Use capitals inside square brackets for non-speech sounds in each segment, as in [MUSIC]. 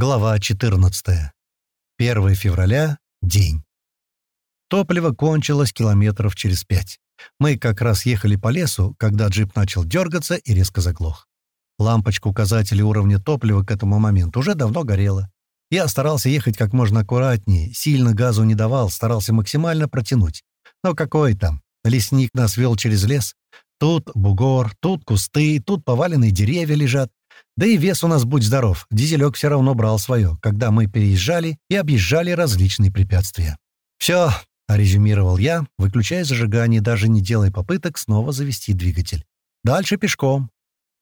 Глава 14. 1 февраля. День. Топливо кончилось километров через пять. Мы как раз ехали по лесу, когда джип начал дергаться и резко заглох. Лампочка указателя уровня топлива к этому моменту уже давно горела. Я старался ехать как можно аккуратнее, сильно газу не давал, старался максимально протянуть. Но какой там? Лесник нас вел через лес. Тут бугор, тут кусты, тут поваленные деревья лежат. Да и вес у нас, будь здоров, дизелек все равно брал свое, когда мы переезжали и объезжали различные препятствия. «Все», — резюмировал я, выключая зажигание, даже не делая попыток снова завести двигатель. «Дальше пешком».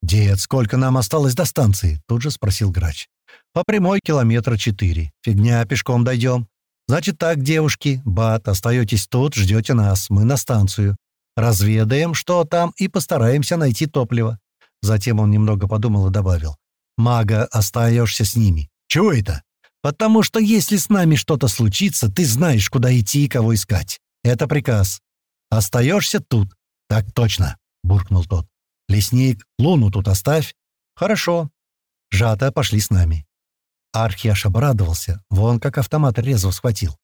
«Дед, сколько нам осталось до станции?» — тут же спросил грач. «По прямой километра четыре. Фигня, пешком дойдем. Значит так, девушки, бат, остаетесь тут, ждете нас, мы на станцию. Разведаем, что там, и постараемся найти топливо. Затем он немного подумал и добавил. «Мага, остаешься с ними». «Чего это?» «Потому что если с нами что-то случится, ты знаешь, куда идти и кого искать. Это приказ. Остаешься тут». «Так точно», — буркнул тот. «Лесник, луну тут оставь». «Хорошо». Жата пошли с нами. Архиаш обрадовался, вон как автомат резво схватил.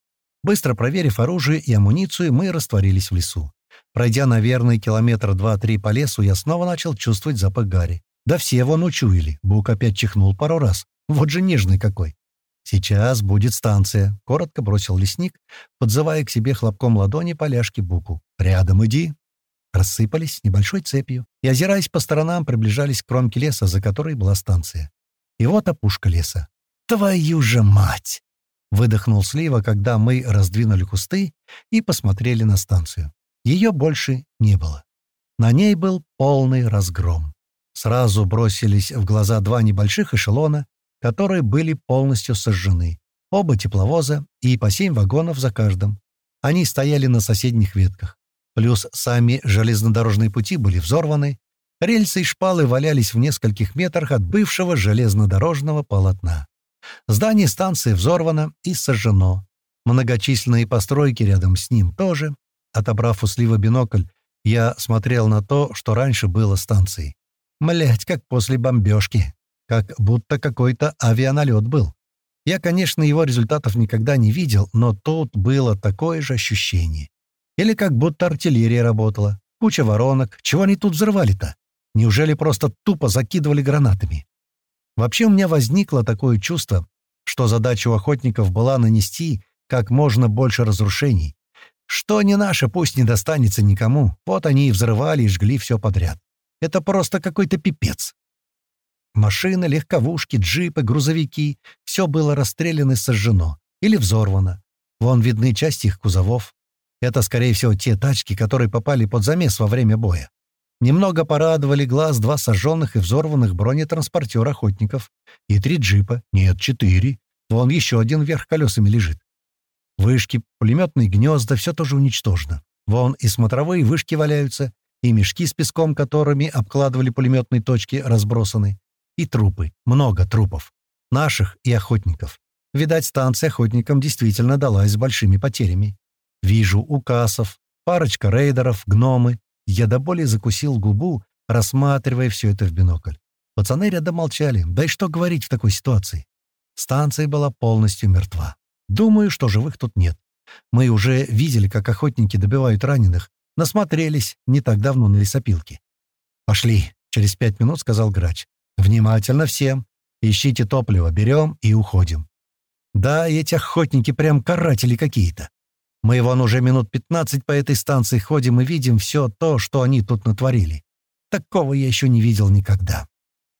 Быстро проверив оружие и амуницию, мы растворились в лесу. Пройдя, наверное, километр два-три по лесу, я снова начал чувствовать запах гари. Да все его учуяли. Бук опять чихнул пару раз. Вот же нежный какой. «Сейчас будет станция», — коротко бросил лесник, подзывая к себе хлопком ладони поляшки Буку. «Рядом иди». Рассыпались небольшой цепью и, озираясь по сторонам, приближались к кромке леса, за которой была станция. И вот опушка леса. «Твою же мать!» — выдохнул Слива, когда мы раздвинули кусты и посмотрели на станцию. Ее больше не было. На ней был полный разгром. Сразу бросились в глаза два небольших эшелона, которые были полностью сожжены. Оба тепловоза и по семь вагонов за каждым. Они стояли на соседних ветках. Плюс сами железнодорожные пути были взорваны, рельсы и шпалы валялись в нескольких метрах от бывшего железнодорожного полотна. Здание станции взорвано и сожжено. Многочисленные постройки рядом с ним тоже. Отобрав у слива бинокль, я смотрел на то, что раньше было станцией. Млять, как после бомбежки. Как будто какой-то авианалет был. Я, конечно, его результатов никогда не видел, но тут было такое же ощущение. Или как будто артиллерия работала. Куча воронок. Чего они тут взрывали-то? Неужели просто тупо закидывали гранатами? Вообще у меня возникло такое чувство, что задача у охотников была нанести как можно больше разрушений, что не наше, пусть не достанется никому. Вот они и взрывали и жгли все подряд. Это просто какой-то пипец. Машины, легковушки, джипы, грузовики — все было расстреляно и сожжено. Или взорвано. Вон видны части их кузовов. Это, скорее всего, те тачки, которые попали под замес во время боя. Немного порадовали глаз два сожженных и взорванных бронетранспортера охотников. И три джипа. Нет, четыре. Вон еще один вверх колесами лежит. Вышки, пулеметные гнезда — все тоже уничтожено. Вон и смотровые вышки валяются, и мешки с песком, которыми обкладывали пулеметные точки, разбросаны. И трупы. Много трупов. Наших и охотников. Видать, станция охотникам действительно далась с большими потерями. Вижу указов, парочка рейдеров, гномы. Я до боли закусил губу, рассматривая все это в бинокль. Пацаны рядом молчали. Да и что говорить в такой ситуации? Станция была полностью мертва. Думаю, что живых тут нет. Мы уже видели, как охотники добивают раненых. Насмотрелись не так давно на лесопилке. «Пошли», — через пять минут сказал грач. «Внимательно всем. Ищите топливо, берем и уходим». Да, эти охотники прям каратели какие-то. Мы вон уже минут пятнадцать по этой станции ходим и видим все то, что они тут натворили. Такого я еще не видел никогда.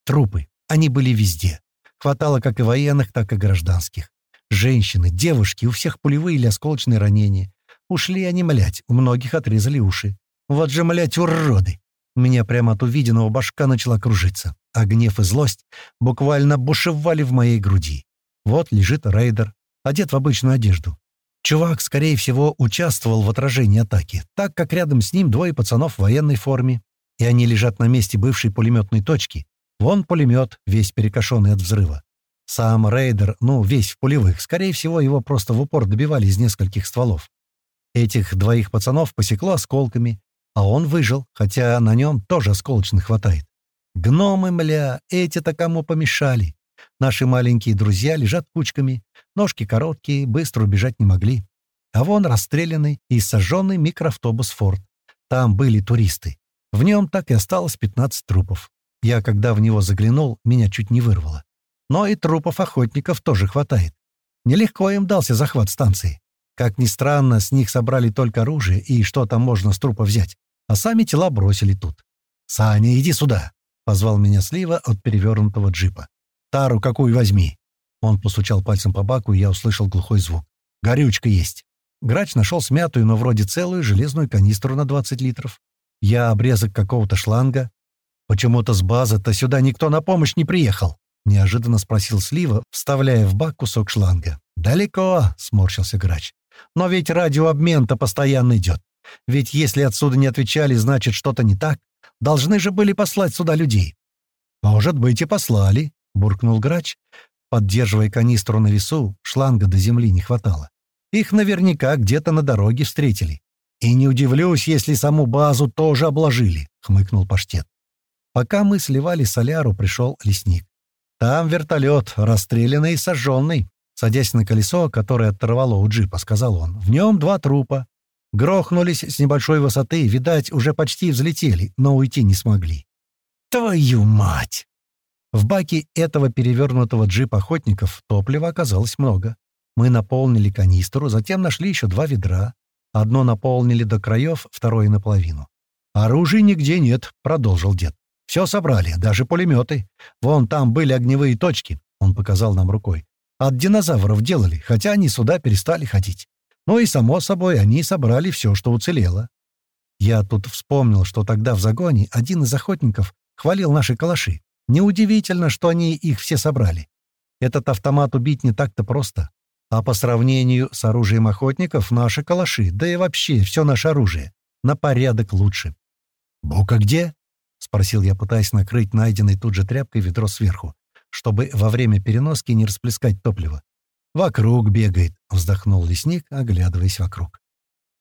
Трупы. Они были везде. Хватало как и военных, так и гражданских. Женщины, девушки, у всех пулевые или осколочные ранения. Ушли они, млять, у многих отрезали уши. Вот же, млять, уроды! Меня прямо от увиденного башка начала кружиться, а гнев и злость буквально бушевали в моей груди. Вот лежит рейдер, одет в обычную одежду. Чувак, скорее всего, участвовал в отражении атаки, так как рядом с ним двое пацанов в военной форме, и они лежат на месте бывшей пулеметной точки. Вон пулемет, весь перекошенный от взрыва. Сам рейдер, ну, весь в пулевых, скорее всего, его просто в упор добивали из нескольких стволов. Этих двоих пацанов посекло осколками, а он выжил, хотя на нем тоже осколочных хватает. Гномы, мля, эти-то кому помешали? Наши маленькие друзья лежат кучками, ножки короткие, быстро убежать не могли. А вон расстрелянный и сожженный микроавтобус «Форд». Там были туристы. В нем так и осталось 15 трупов. Я, когда в него заглянул, меня чуть не вырвало. Но и трупов охотников тоже хватает. Нелегко им дался захват станции. Как ни странно, с них собрали только оружие и что там можно с трупа взять, а сами тела бросили тут. «Саня, иди сюда!» — позвал меня Слива от перевернутого джипа. «Тару какую возьми!» Он постучал пальцем по баку, и я услышал глухой звук. «Горючка есть!» Грач нашел смятую, но вроде целую железную канистру на 20 литров. Я обрезок какого-то шланга. Почему-то с базы-то сюда никто на помощь не приехал. — неожиданно спросил Слива, вставляя в бак кусок шланга. «Далеко», — сморщился грач. «Но ведь радиообмен-то постоянно идет. Ведь если отсюда не отвечали, значит, что-то не так. Должны же были послать сюда людей». «Может быть, и послали», — буркнул грач. Поддерживая канистру на весу, шланга до земли не хватало. Их наверняка где-то на дороге встретили. «И не удивлюсь, если саму базу тоже обложили», — хмыкнул паштет. Пока мы сливали соляру, пришел лесник. «Там вертолет, расстрелянный и сожженный», садясь на колесо, которое оторвало у джипа, сказал он. «В нем два трупа. Грохнулись с небольшой высоты, видать, уже почти взлетели, но уйти не смогли». «Твою мать!» В баке этого перевернутого джипа охотников топлива оказалось много. Мы наполнили канистру, затем нашли еще два ведра. Одно наполнили до краев, второе наполовину. «Оружия нигде нет», — продолжил дед. Все собрали, даже пулеметы. Вон там были огневые точки, он показал нам рукой. От динозавров делали, хотя они сюда перестали ходить. Ну и, само собой, они собрали все, что уцелело. Я тут вспомнил, что тогда в загоне один из охотников хвалил наши калаши. Неудивительно, что они их все собрали. Этот автомат убить не так-то просто. А по сравнению с оружием охотников, наши калаши, да и вообще все наше оружие, на порядок лучше. «Бука где?» — спросил я, пытаясь накрыть найденной тут же тряпкой ведро сверху, чтобы во время переноски не расплескать топливо. «Вокруг бегает», — вздохнул лесник, оглядываясь вокруг.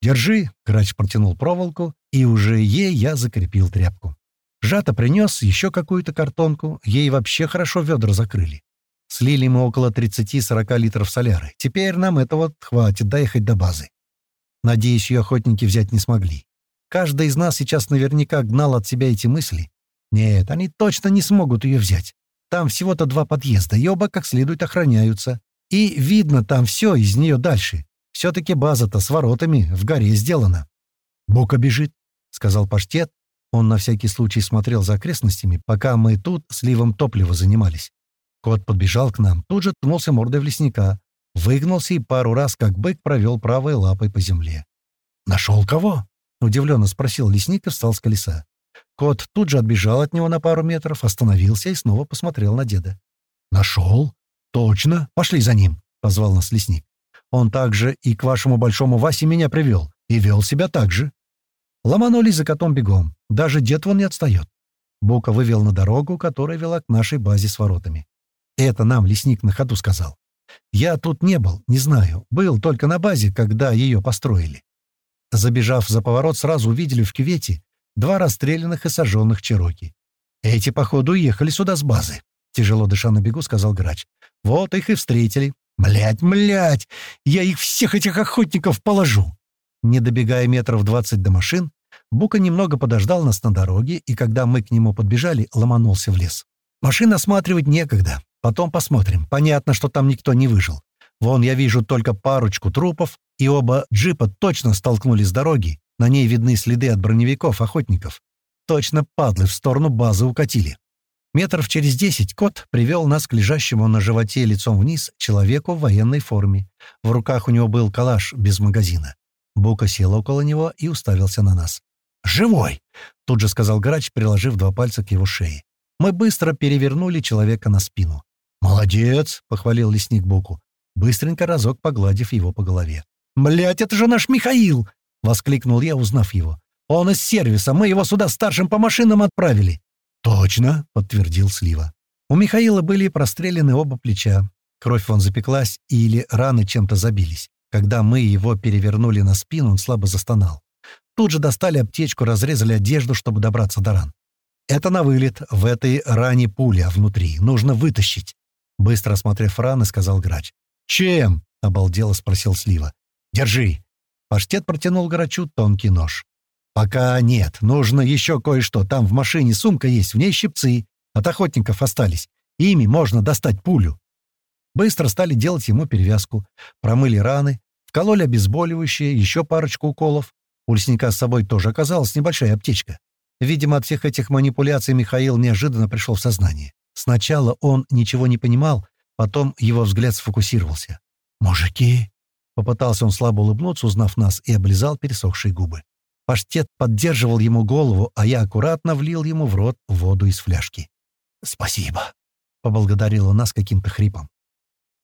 «Держи», — грач протянул проволоку, и уже ей я закрепил тряпку. Жато принес еще какую-то картонку, ей вообще хорошо ведра закрыли. Слили мы около 30-40 литров соляры. Теперь нам этого хватит доехать до базы. Надеюсь, ее охотники взять не смогли. Каждый из нас сейчас наверняка гнал от себя эти мысли. Нет, они точно не смогут ее взять. Там всего-то два подъезда, и оба как следует охраняются. И видно там все из нее дальше. Все-таки база-то с воротами в горе сделана. «Бока бежит», — сказал паштет. Он на всякий случай смотрел за окрестностями, пока мы тут сливом топлива занимались. Кот подбежал к нам, тут же ткнулся мордой в лесника, выгнулся и пару раз, как бык, провел правой лапой по земле. «Нашел кого?» Удивленно спросил лесник и встал с колеса. Кот тут же отбежал от него на пару метров, остановился и снова посмотрел на деда. «Нашел? Точно. Пошли за ним», — позвал нас лесник. «Он также и к вашему большому Васе меня привел, и вел себя так же». Ломанулись за котом бегом. Даже дед вон не отстает. Бука вывел на дорогу, которая вела к нашей базе с воротами. Это нам лесник на ходу сказал. Я тут не был, не знаю. Был только на базе, когда ее построили. Забежав за поворот, сразу увидели в кювете два расстрелянных и сожженных чероки. «Эти, походу, ехали сюда с базы», — тяжело дыша на бегу, сказал грач. «Вот их и встретили. Млять, млять! Я их всех этих охотников положу!» Не добегая метров двадцать до машин, Бука немного подождал нас на дороге, и когда мы к нему подбежали, ломанулся в лес. «Машин осматривать некогда. Потом посмотрим. Понятно, что там никто не выжил. Вон я вижу только парочку трупов, и оба джипа точно столкнулись с дороги. На ней видны следы от броневиков, охотников. Точно падлы в сторону базы укатили. Метров через десять кот привел нас к лежащему на животе лицом вниз человеку в военной форме. В руках у него был калаш без магазина. Бука сел около него и уставился на нас. «Живой!» — тут же сказал грач, приложив два пальца к его шее. Мы быстро перевернули человека на спину. «Молодец!» — похвалил лесник Буку быстренько разок погладив его по голове. «Блядь, это же наш Михаил!» — воскликнул я, узнав его. «Он из сервиса, мы его сюда старшим по машинам отправили». «Точно!» — подтвердил Слива. У Михаила были прострелены оба плеча. Кровь вон запеклась или раны чем-то забились. Когда мы его перевернули на спину, он слабо застонал. Тут же достали аптечку, разрезали одежду, чтобы добраться до ран. «Это на вылет. В этой ране пуля внутри. Нужно вытащить. Быстро осмотрев раны, сказал грач. «Чем?» — обалдело спросил Слива. «Держи». Паштет протянул грачу тонкий нож. «Пока нет. Нужно еще кое-что. Там в машине сумка есть, в ней щипцы. От охотников остались. Ими можно достать пулю». Быстро стали делать ему перевязку. Промыли раны, вкололи обезболивающее, еще парочку уколов. У лесника с собой тоже оказалась небольшая аптечка. Видимо, от всех этих манипуляций Михаил неожиданно пришел в сознание. Сначала он ничего не понимал, потом его взгляд сфокусировался. «Мужики!» — попытался он слабо улыбнуться, узнав нас, и облизал пересохшие губы. Паштет поддерживал ему голову, а я аккуратно влил ему в рот воду из фляжки. «Спасибо», — поблагодарил он нас каким-то хрипом.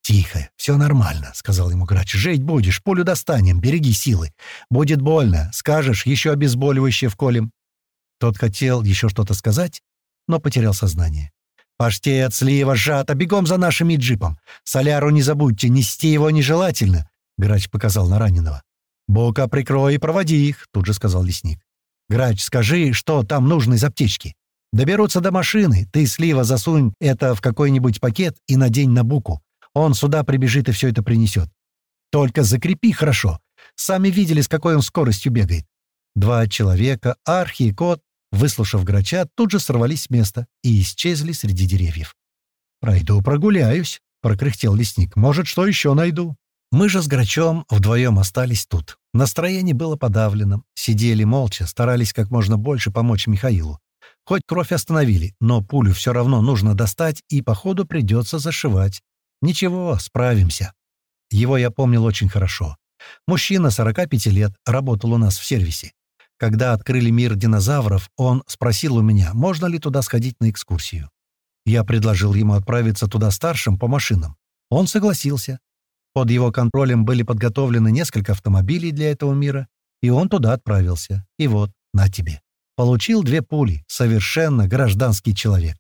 «Тихо, все нормально», — сказал ему грач. «Жить будешь, пулю достанем, береги силы. Будет больно, скажешь, еще обезболивающее вколем». Тот хотел еще что-то сказать, но потерял сознание. «Паштет, слива, сжато, бегом за нашим джипом. Соляру не забудьте, нести его нежелательно», — грач показал на раненого. «Бока прикрой и проводи их», — тут же сказал лесник. «Грач, скажи, что там нужно из аптечки. Доберутся до машины, ты, слива, засунь это в какой-нибудь пакет и надень на буку. Он сюда прибежит и все это принесет. Только закрепи хорошо. Сами видели, с какой он скоростью бегает. Два человека, Архи и Кот, выслушав грача, тут же сорвались с места и исчезли среди деревьев. «Пройду прогуляюсь», — прокряхтел лесник. «Может, что еще найду?» Мы же с Грачом вдвоем остались тут. Настроение было подавленным. Сидели молча, старались как можно больше помочь Михаилу. Хоть кровь остановили, но пулю все равно нужно достать, и, походу, придется зашивать. Ничего, справимся. Его я помнил очень хорошо. Мужчина 45 лет, работал у нас в сервисе. Когда открыли мир динозавров, он спросил у меня, можно ли туда сходить на экскурсию. Я предложил ему отправиться туда старшим по машинам. Он согласился. Под его контролем были подготовлены несколько автомобилей для этого мира, и он туда отправился. И вот, на тебе. Получил две пули, совершенно гражданский человек.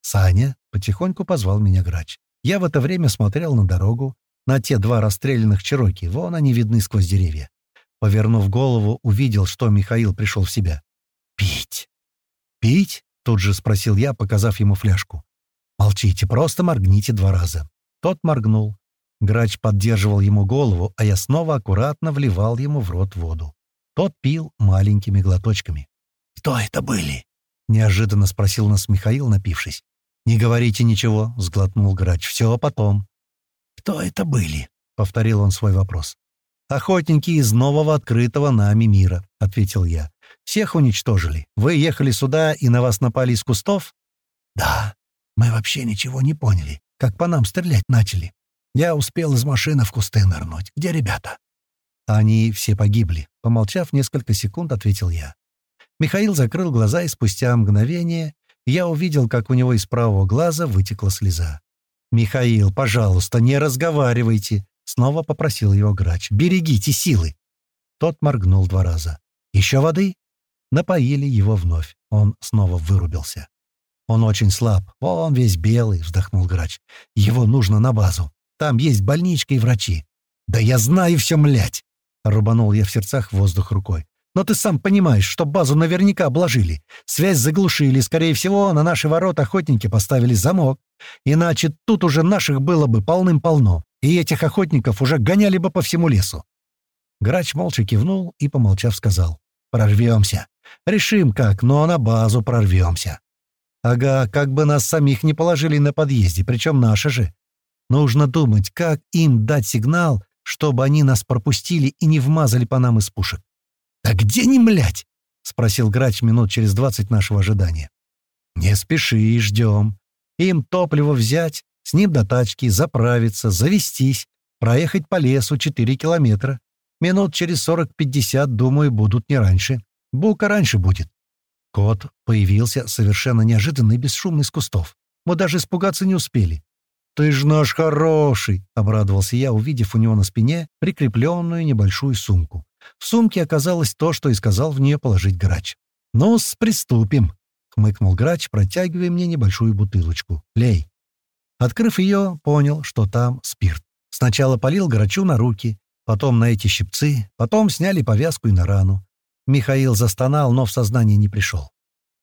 «Саня», — потихоньку позвал меня грач. Я в это время смотрел на дорогу, на те два расстрелянных чероки, вон они видны сквозь деревья. Повернув голову, увидел, что Михаил пришел в себя. «Пить!» «Пить?» — тут же спросил я, показав ему фляжку. «Молчите, просто моргните два раза». Тот моргнул. Грач поддерживал ему голову, а я снова аккуратно вливал ему в рот воду. Тот пил маленькими глоточками. «Кто это были?» — неожиданно спросил нас Михаил, напившись. «Не говорите ничего», — сглотнул Грач. «Все потом». «Кто это были?» — повторил он свой вопрос. «Охотники из нового открытого нами мира», — ответил я. «Всех уничтожили. Вы ехали сюда, и на вас напали из кустов?» «Да. Мы вообще ничего не поняли, как по нам стрелять начали. Я успел из машины в кусты нырнуть. Где ребята?» «Они все погибли», — помолчав несколько секунд, ответил я. Михаил закрыл глаза, и спустя мгновение я увидел, как у него из правого глаза вытекла слеза. «Михаил, пожалуйста, не разговаривайте», — снова попросил его грач. «Берегите силы». Тот моргнул два раза. «Еще воды?» Напоили его вновь. Он снова вырубился. «Он очень слаб. Он весь белый», — вздохнул грач. «Его нужно на базу. Там есть больничка и врачи». «Да я знаю все, млять!» — рубанул я в сердцах воздух рукой. «Но ты сам понимаешь, что базу наверняка обложили. Связь заглушили, скорее всего, на наши ворота охотники поставили замок. Иначе тут уже наших было бы полным-полно, и этих охотников уже гоняли бы по всему лесу». Грач молча кивнул и, помолчав, сказал. «Прорвемся. Решим как, но на базу прорвемся». «Ага, как бы нас самих не положили на подъезде, причем наши же. Нужно думать, как им дать сигнал, чтобы они нас пропустили и не вмазали по нам из пушек. «Да где не млять?» — спросил грач минут через двадцать нашего ожидания. «Не спеши, ждем. Им топливо взять, с ним до тачки, заправиться, завестись, проехать по лесу четыре километра. Минут через сорок-пятьдесят, думаю, будут не раньше. Бука раньше будет». Кот появился совершенно неожиданно и бесшумно из кустов. Мы даже испугаться не успели. «Ты ж наш хороший!» — обрадовался я, увидев у него на спине прикрепленную небольшую сумку. В сумке оказалось то, что и сказал в нее положить грач. ну приступим!» — хмыкнул грач, протягивая мне небольшую бутылочку. «Лей!» Открыв ее, понял, что там спирт. Сначала полил грачу на руки, потом на эти щипцы, потом сняли повязку и на рану. Михаил застонал, но в сознание не пришел.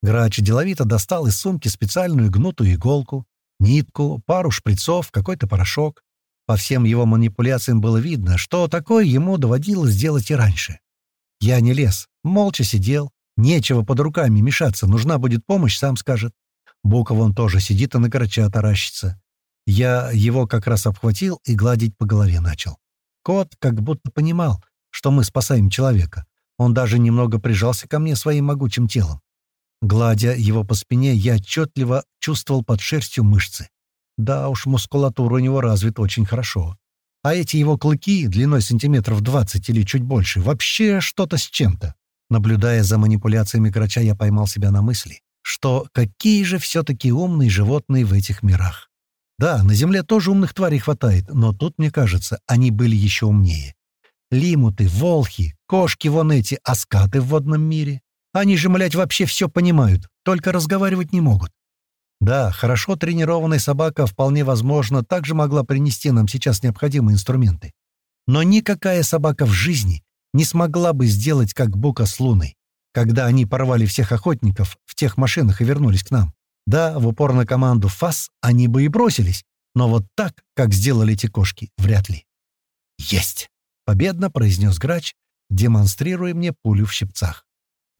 Грач деловито достал из сумки специальную гнутую иголку, нитку, пару шприцов, какой-то порошок. По всем его манипуляциям было видно, что такое ему доводилось делать и раньше. Я не лез, молча сидел. Нечего под руками мешаться, нужна будет помощь, сам скажет. Буков он тоже сидит и на грача таращится. Я его как раз обхватил и гладить по голове начал. Кот как будто понимал, что мы спасаем человека. Он даже немного прижался ко мне своим могучим телом. Гладя его по спине, я отчетливо чувствовал под шерстью мышцы. Да уж, мускулатура у него развита очень хорошо. А эти его клыки, длиной сантиметров 20 или чуть больше, вообще что-то с чем-то. Наблюдая за манипуляциями грача, я поймал себя на мысли, что какие же все-таки умные животные в этих мирах. Да, на Земле тоже умных тварей хватает, но тут, мне кажется, они были еще умнее. Лимуты, волхи, кошки вон эти, аскаты в водном мире. Они же, млять, вообще все понимают, только разговаривать не могут. Да, хорошо тренированная собака вполне возможно также могла принести нам сейчас необходимые инструменты. Но никакая собака в жизни не смогла бы сделать, как Бука с Луной, когда они порвали всех охотников в тех машинах и вернулись к нам. Да, в упор на команду ФАС они бы и бросились, но вот так, как сделали эти кошки, вряд ли. «Есть!» — победно произнес грач, демонстрируя мне пулю в щипцах.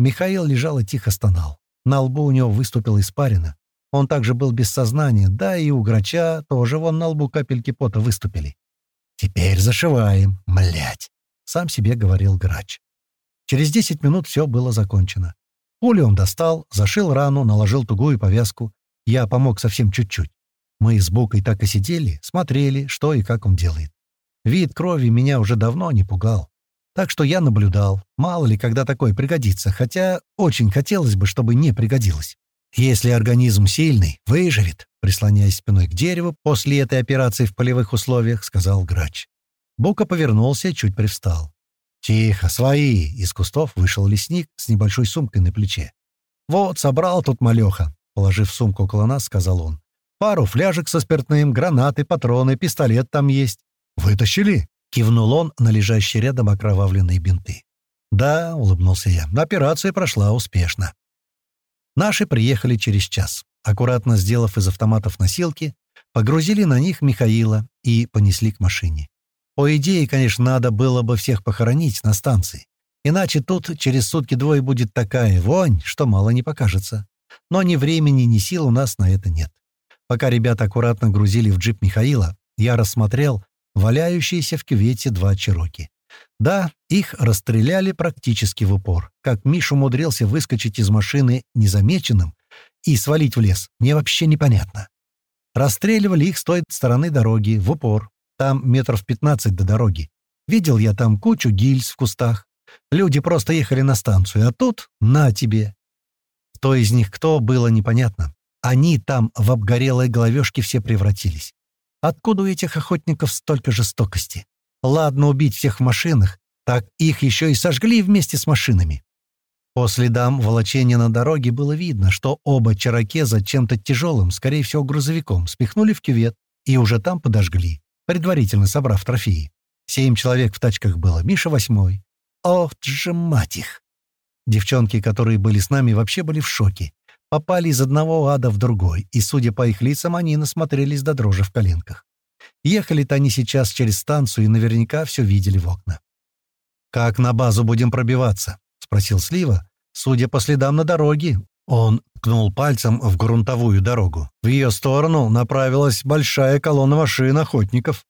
Михаил лежал и тихо стонал. На лбу у него выступила испарина. Он также был без сознания, да и у грача тоже вон на лбу капельки пота выступили. «Теперь зашиваем, млять!» — сам себе говорил грач. Через десять минут все было закончено. Пулю он достал, зашил рану, наложил тугую повязку. Я помог совсем чуть-чуть. Мы с Букой так и сидели, смотрели, что и как он делает. Вид крови меня уже давно не пугал. Так что я наблюдал. Мало ли, когда такое пригодится, хотя очень хотелось бы, чтобы не пригодилось. Если организм сильный, выживет, прислоняясь спиной к дереву после этой операции в полевых условиях, сказал грач. Бука повернулся чуть привстал. «Тихо, свои!» — из кустов вышел лесник с небольшой сумкой на плече. «Вот, собрал тут малеха», — положив сумку около нас, сказал он. «Пару фляжек со спиртным, гранаты, патроны, пистолет там есть». «Вытащили?» — кивнул он на лежащие рядом окровавленные бинты. «Да», — улыбнулся я, — «операция прошла успешно». Наши приехали через час. Аккуратно сделав из автоматов носилки, погрузили на них Михаила и понесли к машине. По идее, конечно, надо было бы всех похоронить на станции. Иначе тут через сутки-двое будет такая вонь, что мало не покажется. Но ни времени, ни сил у нас на это нет. Пока ребята аккуратно грузили в джип Михаила, я рассмотрел валяющиеся в кювете два чероки. Да, их расстреляли практически в упор. Как Миша умудрился выскочить из машины незамеченным и свалить в лес, мне вообще непонятно. Расстреливали их с той стороны дороги, в упор, там метров пятнадцать до дороги. Видел я там кучу гильз в кустах. Люди просто ехали на станцию, а тут — на тебе. Кто из них кто, было непонятно. Они там в обгорелые головешки все превратились. Откуда у этих охотников столько жестокости? Ладно убить всех в машинах, так их еще и сожгли вместе с машинами. По следам волочения на дороге было видно, что оба чаракеза чем-то тяжелым, скорее всего грузовиком, спихнули в кювет и уже там подожгли предварительно собрав трофеи. Семь человек в тачках было, Миша восьмой. Ох же мать их! Девчонки, которые были с нами, вообще были в шоке. Попали из одного ада в другой, и, судя по их лицам, они насмотрелись до дрожи в коленках. Ехали-то они сейчас через станцию и наверняка все видели в окна. «Как на базу будем пробиваться?» — спросил Слива. «Судя по следам на дороге, он ткнул пальцем в грунтовую дорогу. В ее сторону направилась большая колонна машин охотников.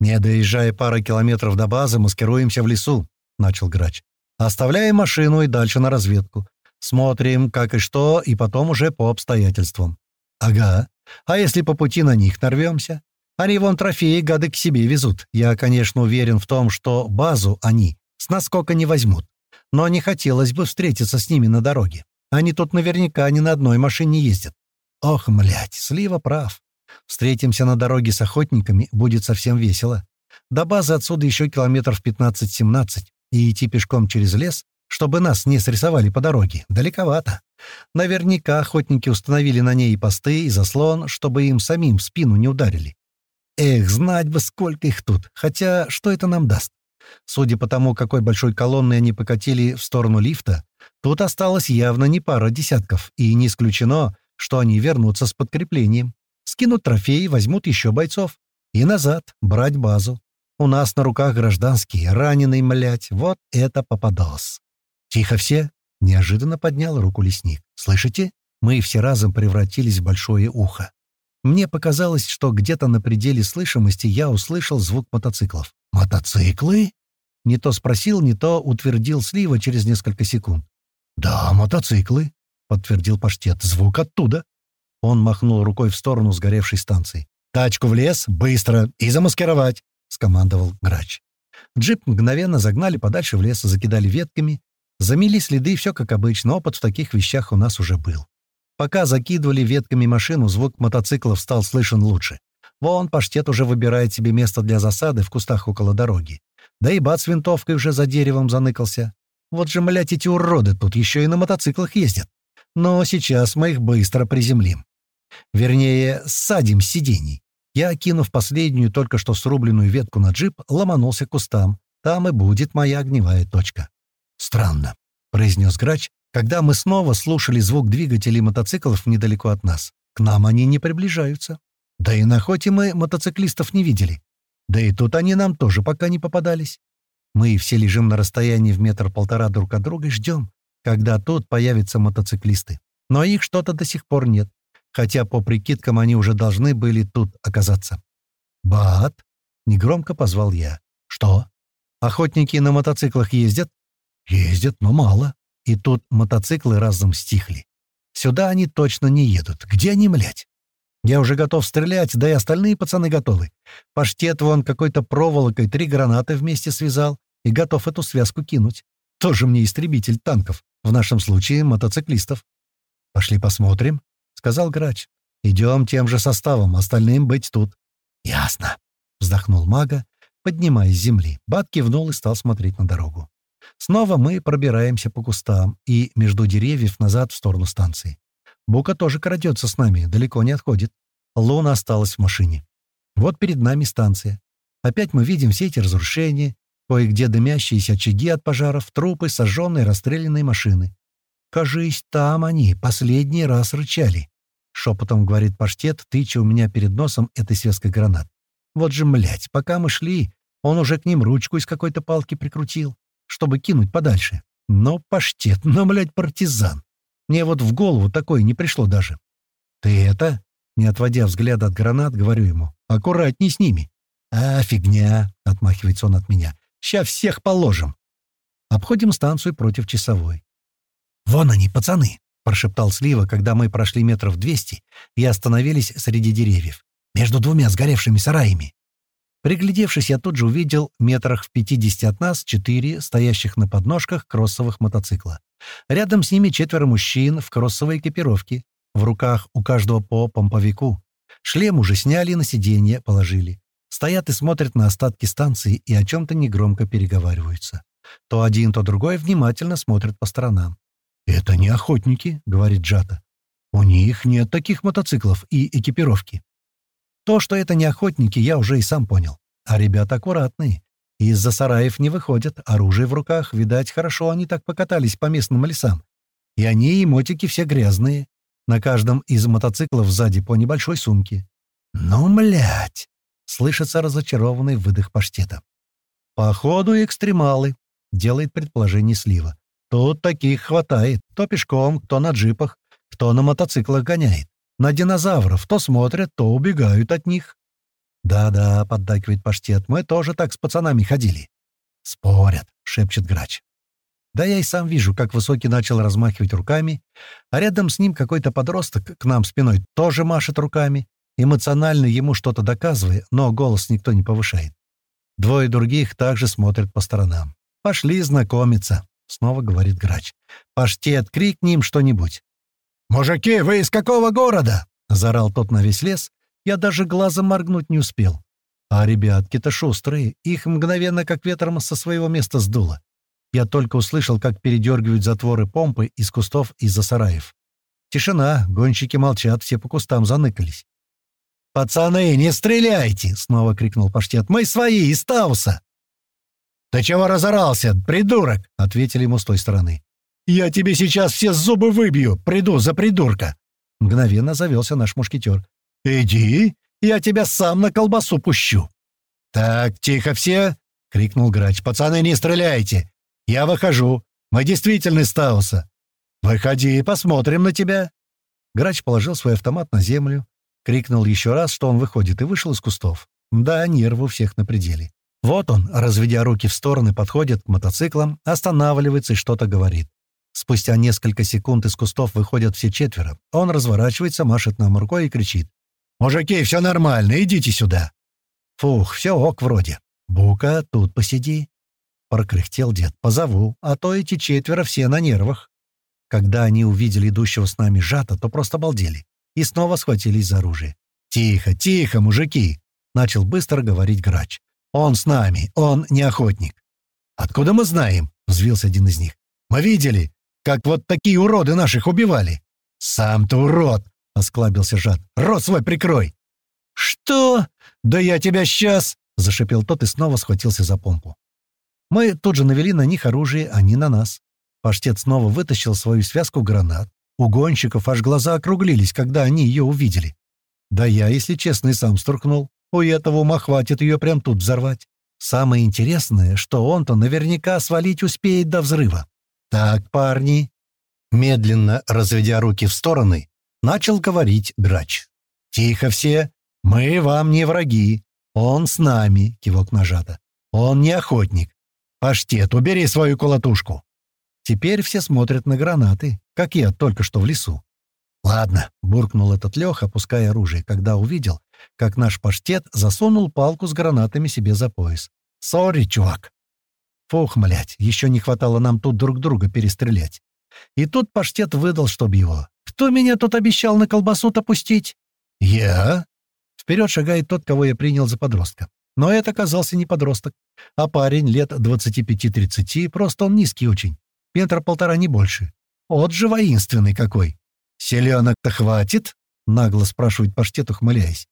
«Не доезжая пары километров до базы, маскируемся в лесу», — начал грач. «Оставляем машину и дальше на разведку. Смотрим, как и что, и потом уже по обстоятельствам». «Ага. А если по пути на них нарвемся? Они вон трофеи гады к себе везут. Я, конечно, уверен в том, что базу они с наскока не возьмут. Но не хотелось бы встретиться с ними на дороге. Они тут наверняка ни на одной машине ездят. Ох, млять, Слива прав. Встретимся на дороге с охотниками, будет совсем весело. До базы отсюда еще километров 15-17, и идти пешком через лес, чтобы нас не срисовали по дороге, далековато. Наверняка охотники установили на ней посты, и заслон, чтобы им самим в спину не ударили. Эх, знать бы, сколько их тут, хотя что это нам даст? Судя по тому, какой большой колонной они покатили в сторону лифта, Тут осталось явно не пара десятков, и не исключено, что они вернутся с подкреплением. скинут трофеи, возьмут еще бойцов. И назад, брать базу. У нас на руках гражданские, раненый, млять, вот это попадос. Тихо все, неожиданно поднял руку лесник. Слышите? Мы все разом превратились в большое ухо. Мне показалось, что где-то на пределе слышимости я услышал звук мотоциклов. «Мотоциклы?» Не то спросил, не то утвердил Слива через несколько секунд. «Да, мотоциклы», — подтвердил паштет. «Звук оттуда». Он махнул рукой в сторону сгоревшей станции. «Тачку в лес, быстро, и замаскировать!» — скомандовал грач. Джип мгновенно загнали подальше в лес, закидали ветками. Замели следы, все как обычно, опыт в таких вещах у нас уже был. Пока закидывали ветками машину, звук мотоциклов стал слышен лучше. Вон паштет уже выбирает себе место для засады в кустах около дороги. Да и бат с винтовкой уже за деревом заныкался. Вот же, млять, эти уроды тут еще и на мотоциклах ездят. Но сейчас мы их быстро приземлим. Вернее, садим с сидений. Я, окинув последнюю, только что срубленную ветку на джип, ломанулся к кустам. Там и будет моя огневая точка. «Странно», — произнес грач, когда мы снова слушали звук двигателей мотоциклов недалеко от нас. К нам они не приближаются. Да и на охоте мы мотоциклистов не видели. Да и тут они нам тоже пока не попадались. Мы все лежим на расстоянии в метр-полтора друг от друга и ждем, когда тут появятся мотоциклисты. Но их что-то до сих пор нет, хотя по прикидкам они уже должны были тут оказаться. «Бат!» — негромко позвал я. «Что? Охотники на мотоциклах ездят?» «Ездят, но мало. И тут мотоциклы разом стихли. Сюда они точно не едут. Где они, млять? Я уже готов стрелять, да и остальные пацаны готовы. Паштет вон какой-то проволокой три гранаты вместе связал и готов эту связку кинуть. Тоже мне истребитель танков, в нашем случае мотоциклистов. «Пошли посмотрим», — сказал грач. «Идем тем же составом, остальным быть тут». «Ясно», — вздохнул мага, поднимаясь с земли. Бат кивнул и стал смотреть на дорогу. Снова мы пробираемся по кустам и между деревьев назад в сторону станции. Бука тоже крадется с нами, далеко не отходит. Луна осталась в машине. Вот перед нами станция. Опять мы видим все эти разрушения, кое-где дымящиеся очаги от пожаров, трупы, сожженные, расстрелянные машины. «Кажись, там они последний раз рычали», — шепотом говорит паштет, тыча у меня перед носом этой связкой гранат. «Вот же, млять, пока мы шли, он уже к ним ручку из какой-то палки прикрутил чтобы кинуть подальше. Но паштет, [LAUGHS] но, блядь, партизан. Мне вот в голову такое не пришло даже. «Ты это?» — не отводя взгляда от гранат, говорю ему. «Аккуратней с ними». «А, фигня!» — отмахивается он от меня. «Ща всех положим». Обходим станцию против часовой. «Вон они, пацаны!» — прошептал Слива, когда мы прошли метров двести и остановились среди деревьев, между двумя сгоревшими сараями. Приглядевшись, я тут же увидел метрах в пятидесяти от нас четыре стоящих на подножках кроссовых мотоцикла. Рядом с ними четверо мужчин в кроссовой экипировке. В руках у каждого по помповику. Шлем уже сняли на сиденье, положили. Стоят и смотрят на остатки станции и о чем-то негромко переговариваются. То один, то другой внимательно смотрят по сторонам. «Это не охотники», — говорит Джата. «У них нет таких мотоциклов и экипировки». То, что это не охотники, я уже и сам понял. А ребята аккуратные. Из-за сараев не выходят, оружие в руках, видать, хорошо они так покатались по местным лесам. И они, и мотики все грязные. На каждом из мотоциклов сзади по небольшой сумке. «Ну, млять!» — слышится разочарованный выдох паштета. «Походу, экстремалы», — делает предположение Слива. «Тут таких хватает. Кто пешком, кто на джипах, кто на мотоциклах гоняет. На динозавров то смотрят, то убегают от них. «Да-да», — поддакивает паштет, — «мы тоже так с пацанами ходили». «Спорят», — шепчет грач. Да я и сам вижу, как Высокий начал размахивать руками, а рядом с ним какой-то подросток к нам спиной тоже машет руками, эмоционально ему что-то доказывая, но голос никто не повышает. Двое других также смотрят по сторонам. «Пошли знакомиться», — снова говорит грач. «Паштет, крикни им что-нибудь». «Мужики, вы из какого города?» — заорал тот на весь лес. Я даже глазом моргнуть не успел. А ребятки-то шустрые, их мгновенно как ветром со своего места сдуло. Я только услышал, как передергивают затворы помпы из кустов из-за сараев. Тишина, гонщики молчат, все по кустам заныкались. «Пацаны, не стреляйте!» — снова крикнул паштет. «Мы свои, из Тауса!» «Ты чего разорался, придурок?» — ответили ему с той стороны. «Я тебе сейчас все зубы выбью! Приду за придурка!» Мгновенно завелся наш мушкетер. Иди, я тебя сам на колбасу пущу». «Так, тихо все!» — крикнул грач. «Пацаны, не стреляйте! Я выхожу. Мы действительно из Тауса. Выходи, посмотрим на тебя!» Грач положил свой автомат на землю, крикнул еще раз, что он выходит, и вышел из кустов. Да, нервы у всех на пределе. Вот он, разведя руки в стороны, подходит к мотоциклам, останавливается и что-то говорит. Спустя несколько секунд из кустов выходят все четверо. Он разворачивается, машет нам рукой и кричит. «Мужики, все нормально, идите сюда!» «Фух, все ок вроде. Бука, тут посиди». Прокряхтел дед. «Позову, а то эти четверо все на нервах». Когда они увидели идущего с нами жата, то просто обалдели и снова схватились за оружие. «Тихо, тихо, мужики!» — начал быстро говорить грач. «Он с нами, он не охотник». «Откуда мы знаем?» — взвился один из них. «Мы видели, как вот такие уроды наших убивали». «Сам ты урод!» — осклабился Жат. «Рот свой прикрой!» «Что? Да я тебя сейчас!» — зашипел тот и снова схватился за помпу. Мы тут же навели на них оружие, они на нас. Паштет снова вытащил свою связку гранат. У гонщиков аж глаза округлились, когда они ее увидели. Да я, если честно, и сам струхнул. У этого ума хватит ее прям тут взорвать. Самое интересное, что он-то наверняка свалить успеет до взрыва. «Так, парни!» Медленно разведя руки в стороны, начал говорить грач. «Тихо все! Мы вам не враги! Он с нами!» — кивок нажата. «Он не охотник! Паштет, убери свою колотушку!» Теперь все смотрят на гранаты, как я только что в лесу. «Ладно», — буркнул этот Леха, опуская оружие, когда увидел, как наш паштет засунул палку с гранатами себе за пояс. «Сори, чувак!» Фух, млять, еще не хватало нам тут друг друга перестрелять. И тут паштет выдал, чтоб его. «Кто меня тут обещал на колбасу-то пустить?» «Я?» Вперед шагает тот, кого я принял за подростка. Но это оказался не подросток, а парень лет 25-30, просто он низкий очень. Метра полтора, не больше. Вот же воинственный какой. «Селенок-то хватит?» — нагло спрашивает паштет, ухмыляясь.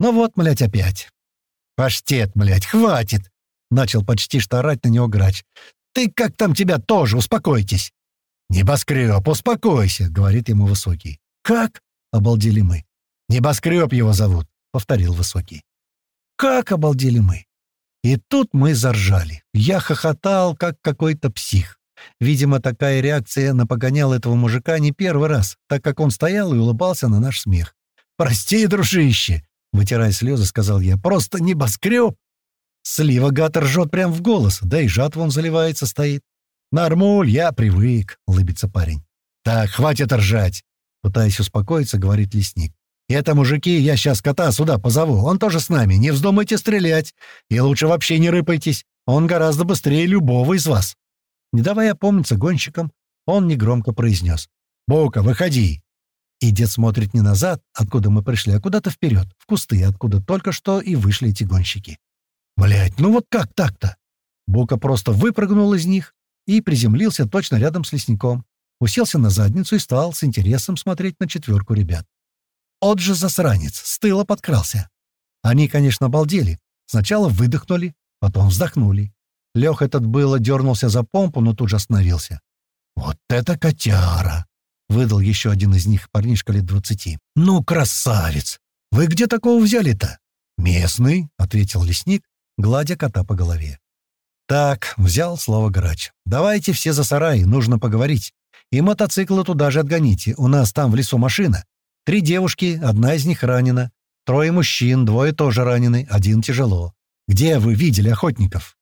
«Ну вот, млять, опять». «Паштет, млять, хватит!» — начал почти что на него грач. «Ты как там тебя тоже, успокойтесь!» «Небоскреб, успокойся!» — говорит ему Высокий. «Как?» — обалдели мы. «Небоскреб его зовут», — повторил Высокий. «Как?» — обалдели мы. И тут мы заржали. Я хохотал, как какой-то псих. Видимо, такая реакция на погонял этого мужика не первый раз, так как он стоял и улыбался на наш смех. «Прости, дружище!» — вытирая слезы, сказал я. «Просто небоскреб!» Слива гад ржет прям в голос, да и жат вон заливается стоит. «Нормуль, я привык», — улыбится парень. «Так, хватит ржать!» — пытаясь успокоиться, говорит лесник. «Это, мужики, я сейчас кота сюда позову, он тоже с нами, не вздумайте стрелять, и лучше вообще не рыпайтесь, он гораздо быстрее любого из вас». Не давая опомниться гонщикам, он негромко произнес. «Бока, выходи!» И дед смотрит не назад, откуда мы пришли, а куда-то вперед, в кусты, откуда только что и вышли эти гонщики. Блять, ну вот как так-то? Бока просто выпрыгнул из них и приземлился точно рядом с лесником. Уселся на задницу и стал с интересом смотреть на четверку ребят. От же засранец, с тыла подкрался. Они, конечно, обалдели. Сначала выдохнули, потом вздохнули. Лех этот было дернулся за помпу, но тут же остановился. «Вот это котяра!» — выдал еще один из них, парнишка лет двадцати. «Ну, красавец! Вы где такого взяли-то?» «Местный», — ответил лесник, гладя кота по голове. «Так», — взял слово грач. «Давайте все за сарай, нужно поговорить. И мотоциклы туда же отгоните, у нас там в лесу машина. Три девушки, одна из них ранена. Трое мужчин, двое тоже ранены, один тяжело. Где вы видели охотников?»